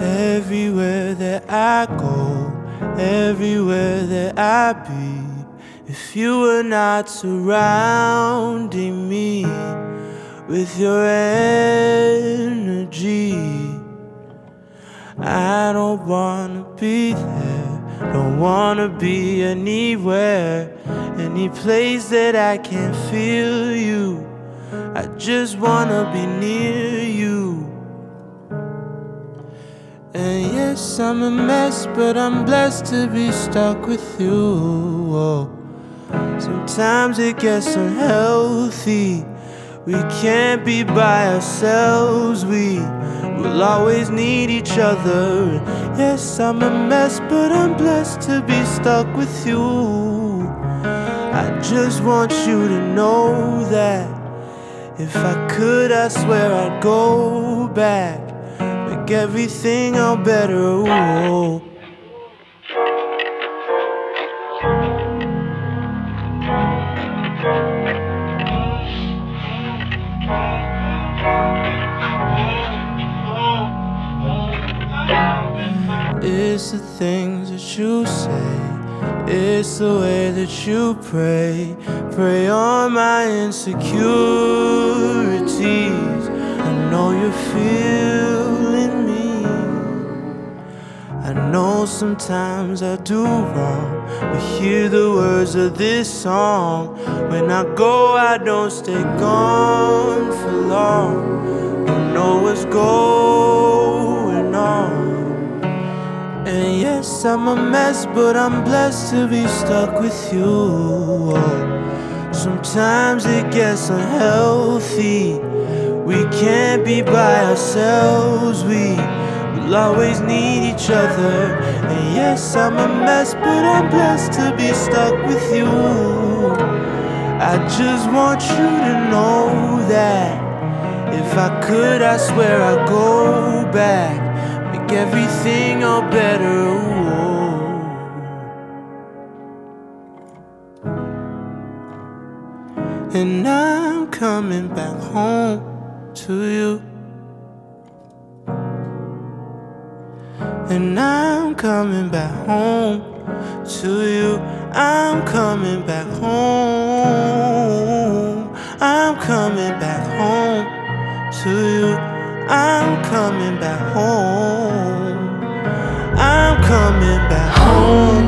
Everywhere that I go, everywhere that I be, if you were not surrounding me with your energy, I don't wanna be there, don't wanna be anywhere, any place that I can feel you. I just wanna be near you. And yes, I'm a mess, but I'm blessed to be stuck with you. Oh. Sometimes it gets unhealthy. We can't be by ourselves, we will always need each other. Yes, I'm a mess, but I'm blessed to be stuck with you. I just want you to know that if I could, I swear I'd go back make everything all better. Ooh. It's the things that you say, it's the way that you pray. Pray on my insecurities. I know you feel in me. I know sometimes I do wrong, but hear the words of this song. When I go, I don't stay gone for long. Don't know what's going on. And yes, I'm a mess, but I'm blessed to be stuck with you. Sometimes it gets unhealthy. We can't be by ourselves. We We'll always need each other. And yes, I'm a mess, but I'm blessed to be stuck with you. I just want you to know that if I could, I swear I'd go back, make everything all better. And I'm coming back home to you. And I'm coming back home to you. I'm coming back home. I'm coming back home to you. I'm coming back home. I'm coming back home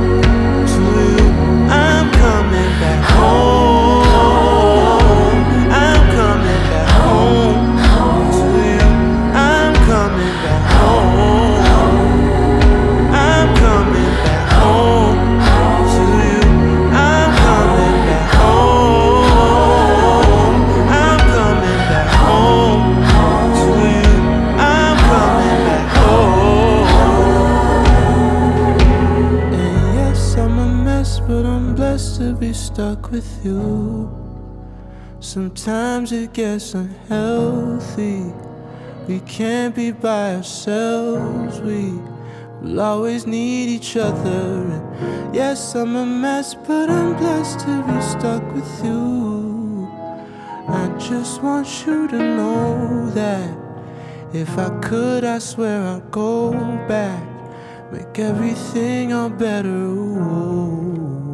to be stuck with you. Sometimes it gets unhealthy. We can't be by ourselves. We We'll always need each other. And yes, I'm a mess, but I'm blessed to be stuck with you. I just want you to know that if I could, I swear I'd go back, make everything all better. Ooh.